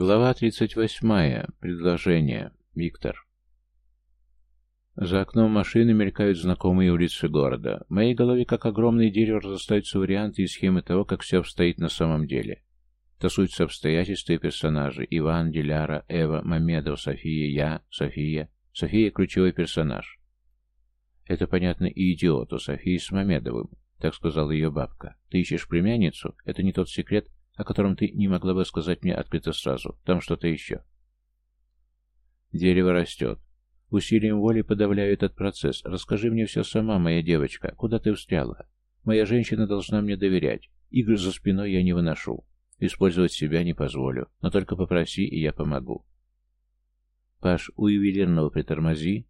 Глава 38. Предложение. Виктор. За окном машины мелькают знакомые улицы города. В моей голове, как огромное дерево, разрастаются варианты и схемы того, как все обстоит на самом деле. Тасуются обстоятельства и персонажи. Иван, Диляра, Эва, Мамедов, София, я, София. София – ключевой персонаж. Это понятно и идиоту, Софии с Мамедовым. Так сказала ее бабка. Ты ищешь племянницу? Это не тот секрет, о котором ты не могла бы сказать мне открыто сразу. Там что-то еще. Дерево растет. Усилием воли подавляю этот процесс. Расскажи мне все сама, моя девочка. Куда ты встряла? Моя женщина должна мне доверять. Игры за спиной я не выношу. Использовать себя не позволю. Но только попроси, и я помогу. Паш, у ювелирного притормози.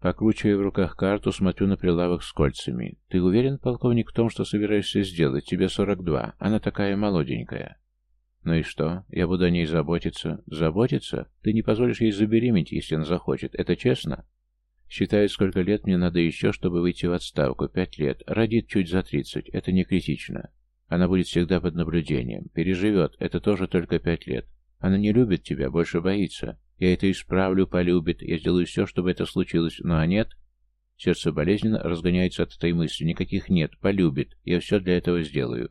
Покручивая в руках карту, смотрю на прилавок с кольцами. «Ты уверен, полковник, в том, что собираешься сделать? Тебе 42. Она такая молоденькая». «Ну и что? Я буду о ней заботиться». «Заботиться? Ты не позволишь ей забеременеть, если она захочет. Это честно?» «Считаю, сколько лет мне надо еще, чтобы выйти в отставку. Пять лет. Родит чуть за тридцать. Это не критично. Она будет всегда под наблюдением. Переживет. Это тоже только пять лет. Она не любит тебя, больше боится. Я это исправлю, полюбит, я сделаю все, чтобы это случилось, ну а нет? Сердце болезненно разгоняется от этой мысли. Никаких нет, полюбит, я все для этого сделаю.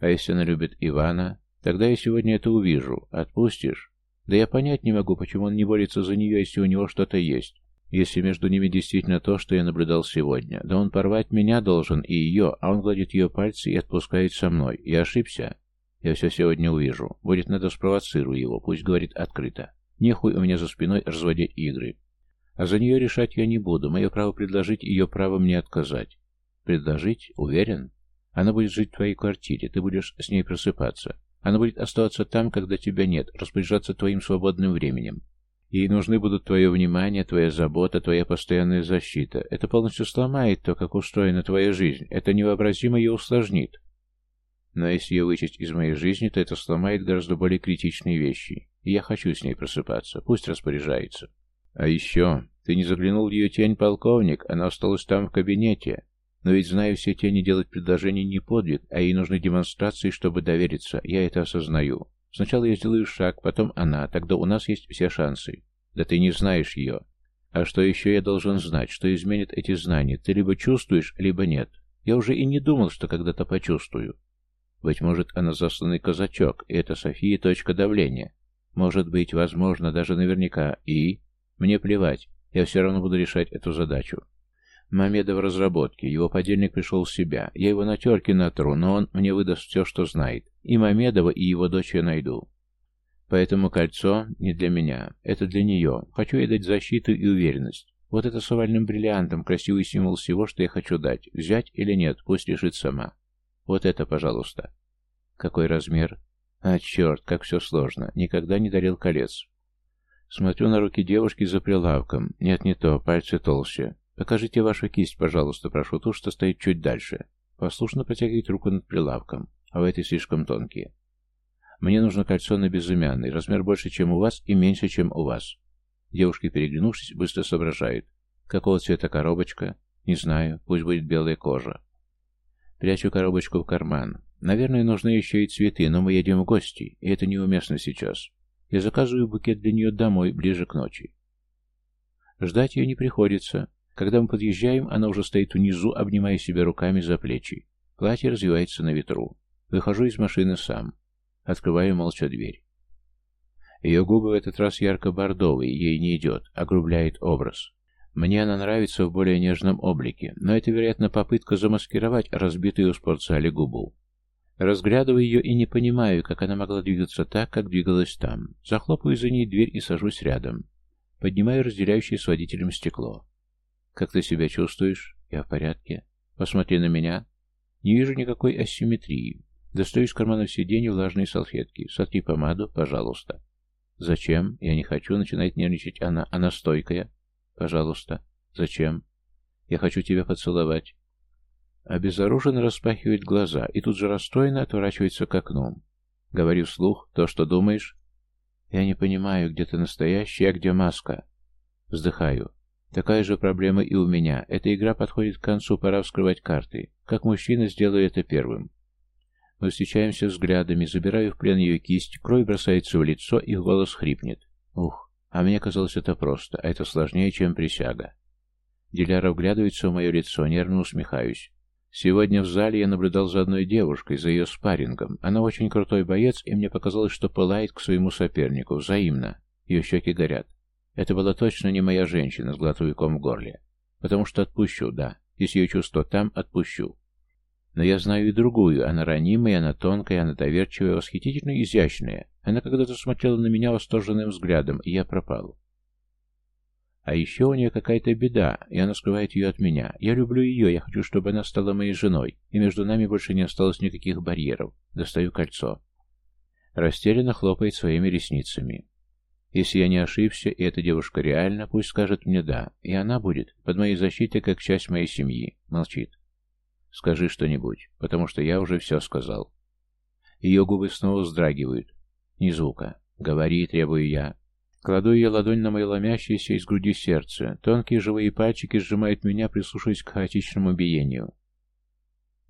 А если она любит Ивана, тогда я сегодня это увижу. Отпустишь? Да я понять не могу, почему он не борется за нее, если у него что-то есть. Если между ними действительно то, что я наблюдал сегодня. Да он порвать меня должен и ее, а он гладит ее пальцы и отпускает со мной. Я ошибся? Я все сегодня увижу. Будет надо спровоцирую его, пусть говорит открыто. Нехуй у меня за спиной разводить игры. А за нее решать я не буду. Мое право предложить, ее право мне отказать. Предложить? Уверен? Она будет жить в твоей квартире, ты будешь с ней просыпаться. Она будет оставаться там, когда тебя нет, распоряжаться твоим свободным временем. Ей нужны будут твое внимание, твоя забота, твоя постоянная защита. Это полностью сломает то, как устроена твоя жизнь. Это невообразимо ее усложнит. Но если ее вычесть из моей жизни, то это сломает гораздо более критичные вещи. И я хочу с ней просыпаться. Пусть распоряжается. А еще, ты не заглянул в ее тень, полковник. Она осталась там в кабинете. Но ведь, знаю, все тени делать предложение не подвиг, а ей нужны демонстрации, чтобы довериться. Я это осознаю. Сначала я сделаю шаг, потом она. Тогда у нас есть все шансы. Да ты не знаешь ее. А что еще я должен знать? Что изменит эти знания? Ты либо чувствуешь, либо нет. Я уже и не думал, что когда-то почувствую. Быть может, она засланный казачок, и это София точка давления. Может быть, возможно, даже наверняка. И? Мне плевать, я все равно буду решать эту задачу. Мамеда в разработке, его подельник пришел в себя. Я его на терке натру, но он мне выдаст все, что знает. И Мамедова, и его дочь я найду. Поэтому кольцо не для меня, это для нее. Хочу ей дать защиту и уверенность. Вот это с овальным бриллиантом, красивый символ всего, что я хочу дать. Взять или нет, пусть решит сама. Вот это, пожалуйста. Какой размер? А, черт, как все сложно. Никогда не дарил колец. Смотрю на руки девушки за прилавком. Нет, не то, пальцы толще. Покажите вашу кисть, пожалуйста, прошу, ту, что стоит чуть дальше. Послушно протягивает руку над прилавком, а в этой слишком тонкие. Мне нужно кольцо на безымянный, размер больше, чем у вас, и меньше, чем у вас. Девушки, переглянувшись, быстро соображают. Какого цвета коробочка? Не знаю, пусть будет белая кожа. Прячу коробочку в карман. Наверное, нужны еще и цветы, но мы едем в гости, и это неуместно сейчас. Я заказываю букет для нее домой, ближе к ночи. Ждать ее не приходится. Когда мы подъезжаем, она уже стоит внизу, обнимая себя руками за плечи. Платье развивается на ветру. Выхожу из машины сам. Открываю молча дверь. Ее губы в этот раз ярко-бордовые, ей не идет, огрубляет образ. Мне она нравится в более нежном облике, но это, вероятно, попытка замаскировать разбитую в спортзале губу. Разглядываю ее и не понимаю, как она могла двигаться так, как двигалась там. Захлопываю за ней дверь и сажусь рядом. Поднимаю разделяющее с водителем стекло. «Как ты себя чувствуешь?» «Я в порядке». «Посмотри на меня». Не вижу никакой асимметрии. Достаю из кармана сиденья влажные салфетки. «Сотри помаду, пожалуйста». «Зачем? Я не хочу», — начинает нервничать она. «Она стойкая». «Пожалуйста». «Зачем?» «Я хочу тебя поцеловать». Обезоруженно распахивает глаза и тут же расстроенно отворачивается к окну. Говорю вслух то, что думаешь. Я не понимаю, где ты настоящий, а где маска. Вздыхаю. Такая же проблема и у меня. Эта игра подходит к концу, пора вскрывать карты. Как мужчина сделаю это первым. Мы встречаемся взглядами, забираю в плен ее кисть, кровь бросается в лицо, и голос хрипнет. Ух, а мне казалось это просто, а это сложнее, чем присяга. Диляра вглядывается в мое лицо, нервно усмехаюсь. Сегодня в зале я наблюдал за одной девушкой, за ее спаррингом. Она очень крутой боец, и мне показалось, что пылает к своему сопернику, взаимно. Ее щеки горят. Это была точно не моя женщина с глотовиком в горле. Потому что отпущу, да. Если ее чувство там, отпущу. Но я знаю и другую. Она ранимая, она тонкая, она доверчивая, восхитительно изящная. Она когда-то смотрела на меня восторженным взглядом, и я пропал. А еще у нее какая-то беда, и она скрывает ее от меня. Я люблю ее, я хочу, чтобы она стала моей женой, и между нами больше не осталось никаких барьеров. Достаю кольцо. Растерянно хлопает своими ресницами. Если я не ошибся, и эта девушка реальна, пусть скажет мне «да», и она будет под моей защитой как часть моей семьи. Молчит. Скажи что-нибудь, потому что я уже все сказал. Ее губы снова вздрагивают. Ни звука. Говори, требую я. Кладу ее ладонь на мое ломящееся из груди сердце. Тонкие живые пальчики сжимают меня, прислушиваясь к хаотичному биению.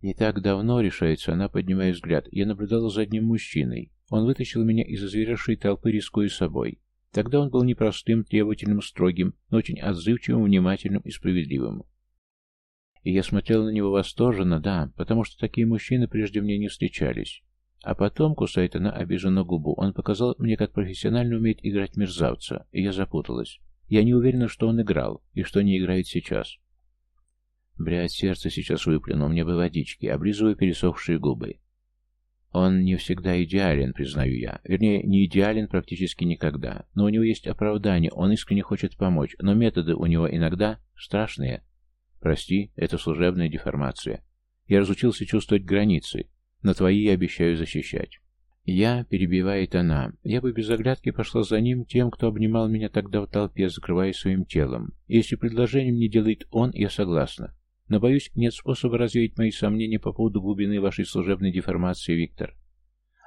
Не так давно, решается она, поднимая взгляд, я наблюдала за одним мужчиной. Он вытащил меня из озверевшей толпы, рискуя собой. Тогда он был непростым, требовательным, строгим, но очень отзывчивым, внимательным и справедливым. И я смотрел на него восторженно, да, потому что такие мужчины прежде мне не встречались. А потом, кусает она обиженно губу, он показал мне, как профессионально умеет играть мерзавца, и я запуталась. Я не уверена, что он играл, и что не играет сейчас. Блядь, сердце сейчас выплюну, мне бы водички, облизываю пересохшие губы. Он не всегда идеален, признаю я. Вернее, не идеален практически никогда. Но у него есть оправдание, он искренне хочет помочь, но методы у него иногда страшные. Прости, это служебная деформация. Я разучился чувствовать границы, но твои я обещаю защищать. Я, перебивает она, я бы без оглядки пошла за ним, тем, кто обнимал меня тогда в толпе, закрывая своим телом. если предложением не делает он, я согласна. Но, боюсь, нет способа развеять мои сомнения по поводу глубины вашей служебной деформации, Виктор.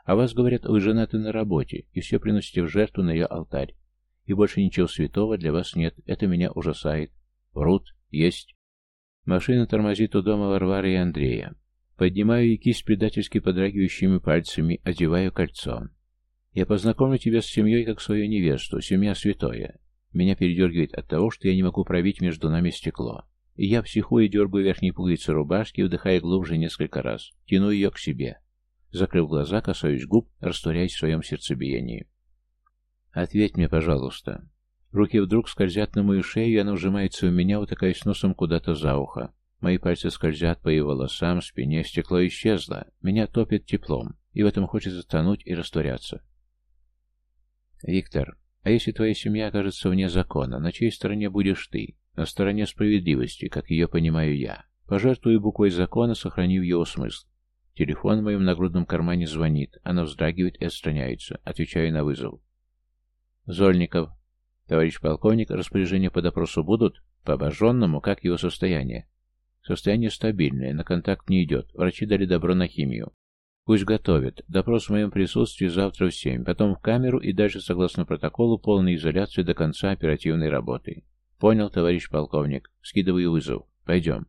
А вас, говорят, вы женаты на работе, и все приносите в жертву на ее алтарь. И больше ничего святого для вас нет, это меня ужасает. Врут, есть. Машина тормозит у дома Варвары и Андрея. Поднимаю ей кисть предательски подрагивающими пальцами, одеваю кольцо. Я познакомлю тебя с семьей как свою невесту, семья святое. Меня передергивает от того, что я не могу пробить между нами стекло. И я психую дергаю верхние пуговицы рубашки, вдыхая глубже несколько раз. Тяну ее к себе. Закрыв глаза, касаюсь губ, растворяясь в своем сердцебиении. «Ответь мне, пожалуйста». Руки вдруг скользят на мою шею, и она вжимается у меня, утыкаясь носом куда-то за ухо. Мои пальцы скользят по ее волосам, спине, стекло исчезло. Меня топит теплом, и в этом хочется тонуть и растворяться. Виктор, а если твоя семья окажется вне закона, на чьей стороне будешь ты? На стороне справедливости, как ее понимаю я. Пожертвую буквой закона, сохранив его смысл. Телефон в моем нагрудном кармане звонит. Она вздрагивает и отстраняется. Отвечаю на вызов. Зольников. Товарищ полковник, распоряжения по допросу будут? По обожженному, как его состояние? Состояние стабильное, на контакт не идет. Врачи дали добро на химию. Пусть готовят. Допрос в моем присутствии завтра в семь. Потом в камеру и дальше, согласно протоколу, полной изоляции до конца оперативной работы. Понял, товарищ полковник. Скидываю вызов. Пойдем.